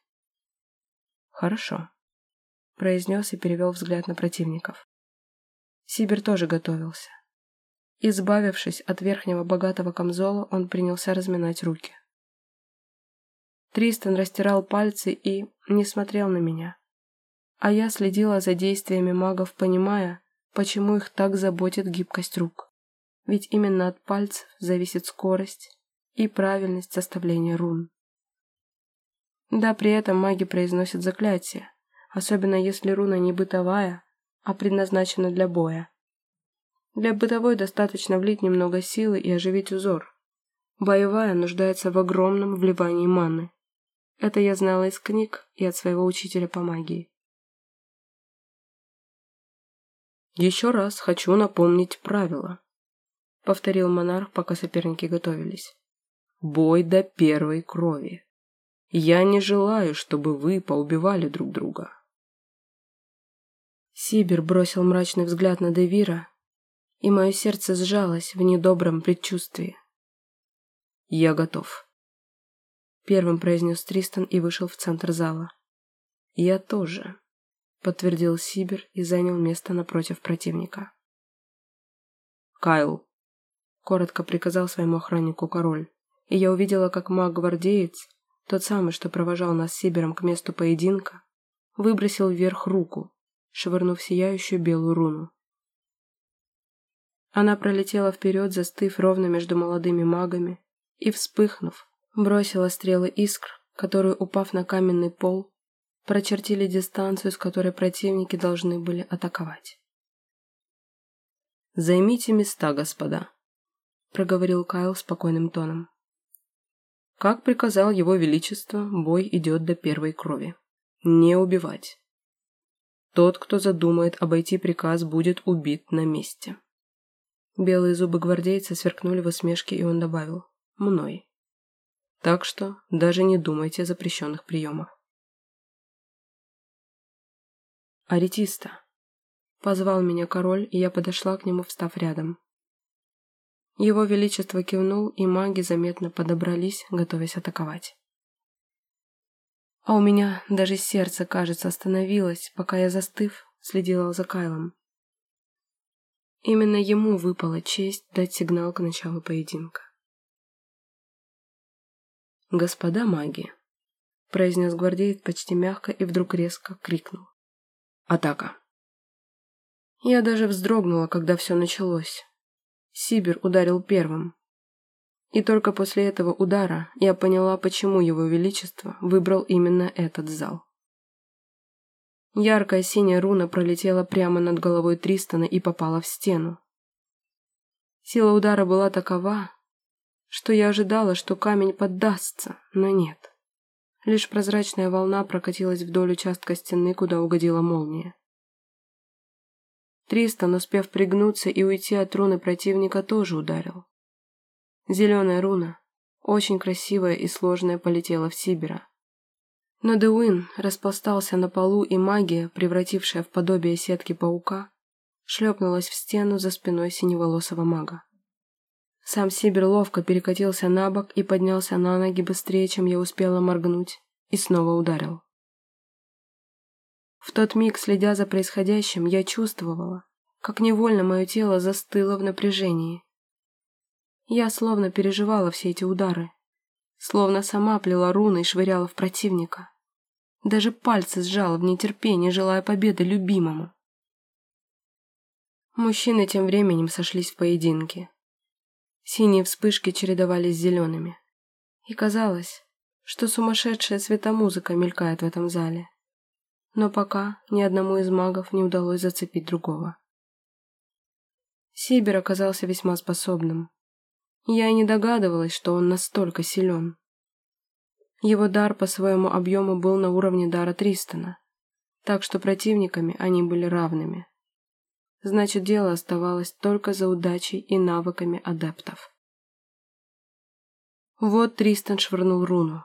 «Хорошо», — произнес и перевел взгляд на противников. Сибир тоже готовился. Избавившись от верхнего богатого камзола, он принялся разминать руки. Тристан растирал пальцы и не смотрел на меня. А я следила за действиями магов, понимая, почему их так заботит гибкость рук. Ведь именно от пальцев зависит скорость и правильность составления рун. Да, при этом маги произносят заклятие, особенно если руна не бытовая, а предназначена для боя. Для бытовой достаточно влить немного силы и оживить узор. Боевая нуждается в огромном вливании маны. Это я знала из книг и от своего учителя по магии. «Еще раз хочу напомнить правила», — повторил монарх, пока соперники готовились. «Бой до первой крови». Я не желаю, чтобы вы поубивали друг друга. Сибир бросил мрачный взгляд на Девира, и мое сердце сжалось в недобром предчувствии. «Я готов», — первым произнес Тристан и вышел в центр зала. «Я тоже», — подтвердил Сибир и занял место напротив противника. «Кайл», — коротко приказал своему охраннику король, и я увидела, как маг-гвардеец тот самый, что провожал нас с Сибером к месту поединка, выбросил вверх руку, швырнув сияющую белую руну. Она пролетела вперед, застыв ровно между молодыми магами, и, вспыхнув, бросила стрелы искр, которые, упав на каменный пол, прочертили дистанцию, с которой противники должны были атаковать. «Займите места, господа», — проговорил Кайл спокойным тоном. Как приказал его величество, бой идет до первой крови. Не убивать. Тот, кто задумает обойти приказ, будет убит на месте. Белые зубы гвардейца сверкнули в усмешке, и он добавил «мной». Так что даже не думайте о запрещенных приемах. «Аретиста!» — позвал меня король, и я подошла к нему, встав рядом. Его Величество кивнул, и маги заметно подобрались, готовясь атаковать. А у меня даже сердце, кажется, остановилось, пока я, застыв, следила за Кайлом. Именно ему выпала честь дать сигнал к началу поединка. «Господа маги», — произнес гвардеец почти мягко и вдруг резко крикнул. «Атака!» Я даже вздрогнула, когда все началось. Сибир ударил первым. И только после этого удара я поняла, почему его величество выбрал именно этот зал. Яркая синяя руна пролетела прямо над головой Тристона и попала в стену. Сила удара была такова, что я ожидала, что камень поддастся, но нет. Лишь прозрачная волна прокатилась вдоль участка стены, куда угодила молния. Тристан, успев пригнуться и уйти от руны противника, тоже ударил. Зеленая руна, очень красивая и сложная, полетела в Сибира. Но Деуин распластался на полу, и магия, превратившая в подобие сетки паука, шлепнулась в стену за спиной синеволосого мага. Сам Сибир ловко перекатился на бок и поднялся на ноги быстрее, чем я успела моргнуть, и снова ударил. В тот миг, следя за происходящим, я чувствовала, как невольно мое тело застыло в напряжении. Я словно переживала все эти удары. словно сама плела руны и швыряла в противника. Даже пальцы сжала в нетерпении, желая победы любимому. Мужчины тем временем сошлись в поединке. Синие вспышки чередовались с зелеными. И казалось, что сумасшедшая светомузыка мелькает в этом зале. Но пока ни одному из магов не удалось зацепить другого. Сибир оказался весьма способным. Я и не догадывалась, что он настолько силен. Его дар по своему объему был на уровне дара Тристона, так что противниками они были равными. Значит, дело оставалось только за удачей и навыками адептов. Вот Тристан швырнул руну.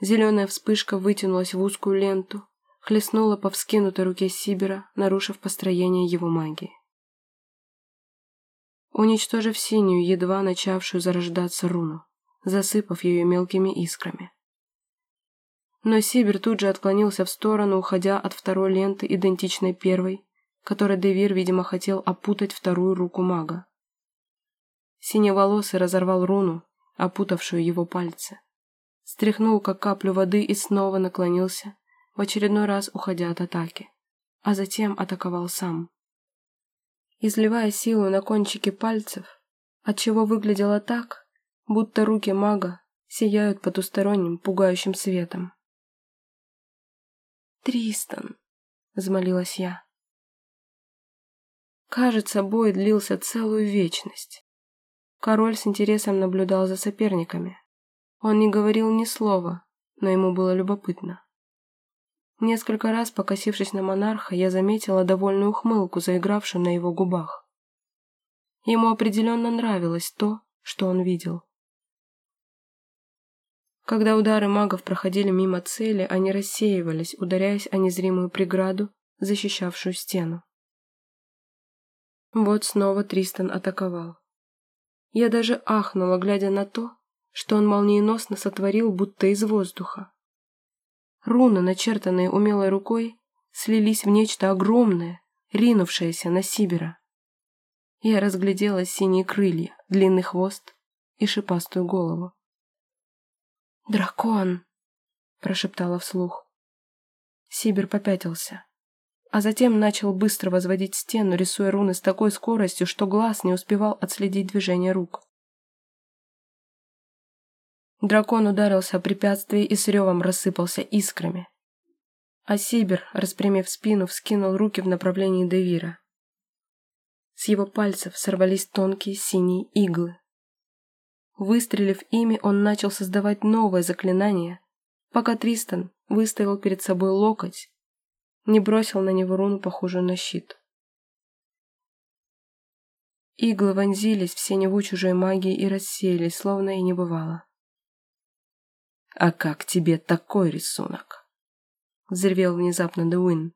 Зеленая вспышка вытянулась в узкую ленту, хлестнула по вскинутой руке Сибера, нарушив построение его магии. Уничтожив синюю, едва начавшую зарождаться руну, засыпав ее мелкими искрами. Но Сибир тут же отклонился в сторону, уходя от второй ленты, идентичной первой, которой Девир, видимо, хотел опутать вторую руку мага. Синеволосый разорвал руну, опутавшую его пальцы. Стряхнул, как каплю воды, и снова наклонился, в очередной раз уходя от атаки, а затем атаковал сам. Изливая силу на кончики пальцев, отчего выглядело так, будто руки мага сияют потусторонним, пугающим светом. «Тристан!» — взмолилась я. Кажется, бой длился целую вечность. Король с интересом наблюдал за соперниками. Он не говорил ни слова, но ему было любопытно. Несколько раз, покосившись на монарха, я заметила довольную ухмылку, заигравшую на его губах. Ему определенно нравилось то, что он видел. Когда удары магов проходили мимо цели, они рассеивались, ударяясь о незримую преграду, защищавшую стену. Вот снова Тристан атаковал. Я даже ахнула, глядя на то, что он молниеносно сотворил, будто из воздуха. Руны, начертанные умелой рукой, слились в нечто огромное, ринувшееся на Сибира. Я разглядела синие крылья, длинный хвост и шипастую голову. «Дракон!» – прошептала вслух. Сибир попятился а затем начал быстро возводить стену, рисуя руны с такой скоростью, что глаз не успевал отследить движение рук. Дракон ударился о препятствие и с ревом рассыпался искрами. А Сибир, распрямив спину, вскинул руки в направлении Девира. С его пальцев сорвались тонкие синие иглы. Выстрелив ими, он начал создавать новое заклинание, пока Тристан выставил перед собой локоть не бросил на него руну, похожую на щит. Иглы вонзились в синеву чужой магии и рассеялись, словно и не бывало. «А как тебе такой рисунок?» — взревел внезапно Дуин.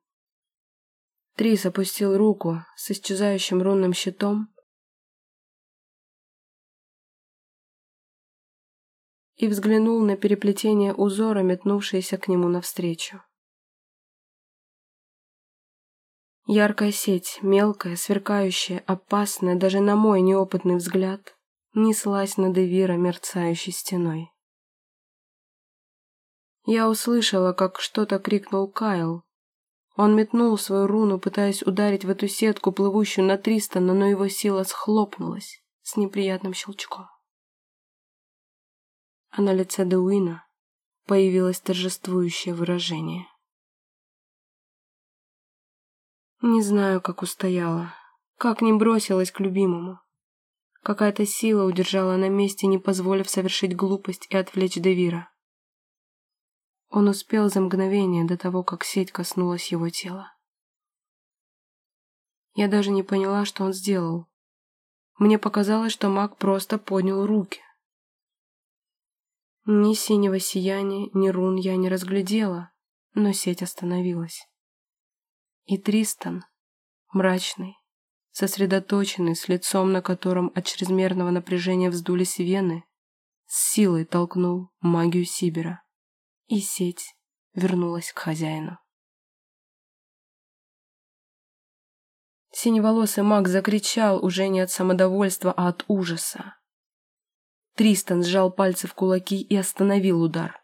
Трис опустил руку с исчезающим рунным щитом и взглянул на переплетение узора, метнувшееся к нему навстречу. Яркая сеть, мелкая, сверкающая, опасная даже на мой неопытный взгляд, неслась над Эвира мерцающей стеной. Я услышала, как что-то крикнул Кайл. Он метнул свою руну, пытаясь ударить в эту сетку, плывущую на Тристана, но его сила схлопнулась с неприятным щелчком. А на лице Деуина появилось торжествующее выражение. Не знаю, как устояла, как не бросилась к любимому. Какая-то сила удержала на месте, не позволив совершить глупость и отвлечь Девира. Он успел за мгновение до того, как сеть коснулась его тела. Я даже не поняла, что он сделал. Мне показалось, что маг просто поднял руки. Ни синего сияния, ни рун я не разглядела, но сеть остановилась. И Тристан, мрачный, сосредоточенный, с лицом, на котором от чрезмерного напряжения вздулись вены, с силой толкнул магию Сибера, и сеть вернулась к хозяину. Синеволосый маг закричал уже не от самодовольства, а от ужаса. Тристан сжал пальцы в кулаки и остановил удар.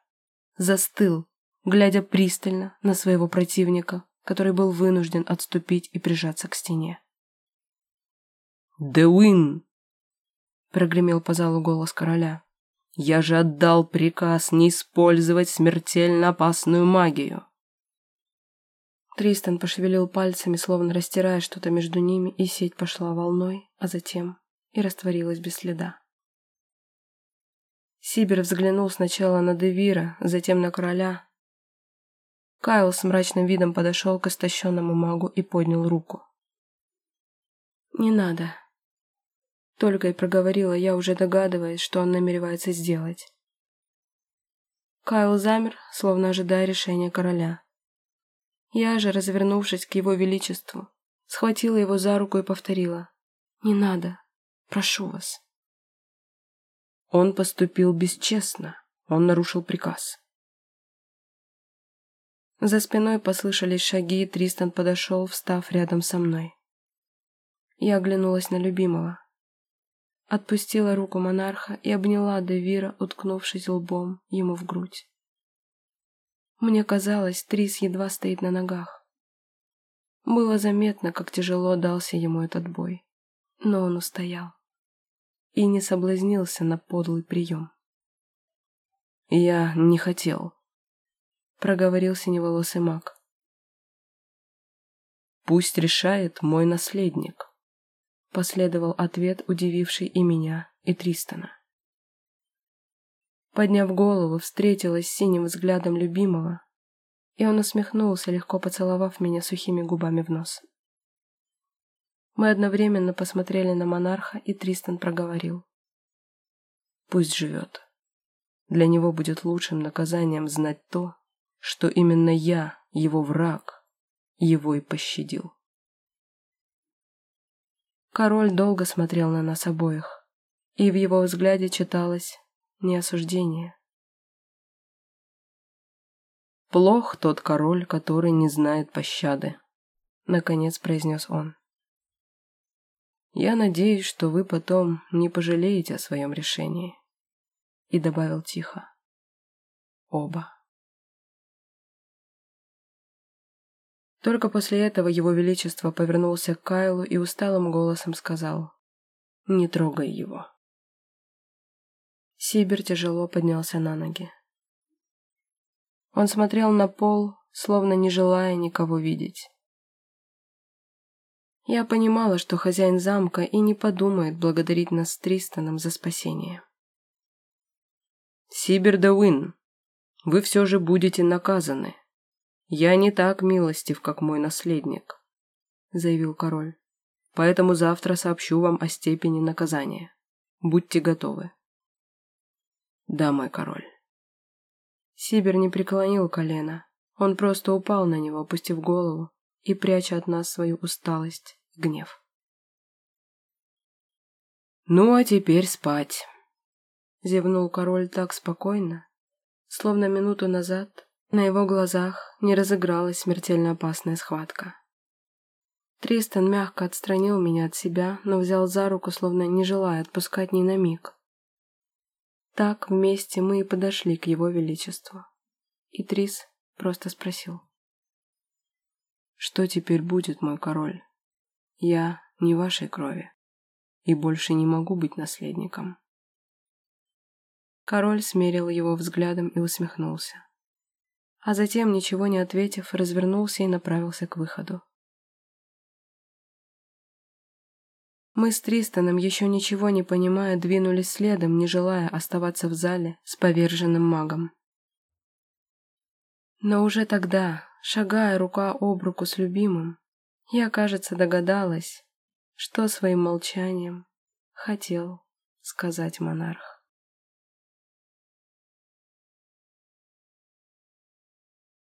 Застыл, глядя пристально на своего противника, который был вынужден отступить и прижаться к стене. «Деуин!» — прогремел по залу голос короля. «Я же отдал приказ не использовать смертельно опасную магию!» Тристан пошевелил пальцами, словно растирая что-то между ними, и сеть пошла волной, а затем и растворилась без следа. Сибир взглянул сначала на Девира, затем на короля. Кайл с мрачным видом подошел к истощенному магу и поднял руку. «Не надо», — только и проговорила я, уже догадываясь, что он намеревается сделать. Кайл замер, словно ожидая решения короля. Я же, развернувшись к его величеству, схватила его за руку и повторила. «Не надо. Прошу вас». Он поступил бесчестно. Он нарушил приказ. За спиной послышались шаги, и Тристан подошел, встав рядом со мной. Я оглянулась на любимого. Отпустила руку монарха и обняла Девира, уткнувшись лбом ему в грудь. Мне казалось, Трис едва стоит на ногах. Было заметно, как тяжело дался ему этот бой. Но он устоял и не соблазнился на подлый прием. «Я не хотел», — проговорил синеволосый маг. «Пусть решает мой наследник», — последовал ответ, удививший и меня, и Тристона. Подняв голову, встретилась с синим взглядом любимого, и он усмехнулся, легко поцеловав меня сухими губами в нос. Мы одновременно посмотрели на монарха, и Тристан проговорил. «Пусть живет. Для него будет лучшим наказанием знать то, что именно я, его враг, его и пощадил». Король долго смотрел на нас обоих, и в его взгляде читалось не осуждение. «Плох тот король, который не знает пощады», — наконец произнес он. «Я надеюсь, что вы потом не пожалеете о своем решении», — и добавил тихо. «Оба». Только после этого его величество повернулся к Кайлу и усталым голосом сказал «Не трогай его». Сибир тяжело поднялся на ноги. Он смотрел на пол, словно не желая никого видеть. Я понимала, что хозяин замка и не подумает благодарить нас с Тристаном за спасение. «Сибир да Уин, вы все же будете наказаны. Я не так милостив, как мой наследник», — заявил король. «Поэтому завтра сообщу вам о степени наказания. Будьте готовы». Да, мой король. Сибир не преклонил колено. Он просто упал на него, опустив голову и пряча от нас свою усталость, гнев. «Ну, а теперь спать», — зевнул король так спокойно, словно минуту назад на его глазах не разыгралась смертельно опасная схватка. Тристан мягко отстранил меня от себя, но взял за руку, словно не желая отпускать ни на миг. Так вместе мы и подошли к его величеству. И Трис просто спросил. «Что теперь будет, мой король? Я не вашей крови и больше не могу быть наследником». Король смерил его взглядом и усмехнулся. А затем, ничего не ответив, развернулся и направился к выходу. Мы с Тристаном, еще ничего не понимая, двинулись следом, не желая оставаться в зале с поверженным магом. Но уже тогда, шагая рука об руку с любимым, я, кажется, догадалась, что своим молчанием хотел сказать монарх.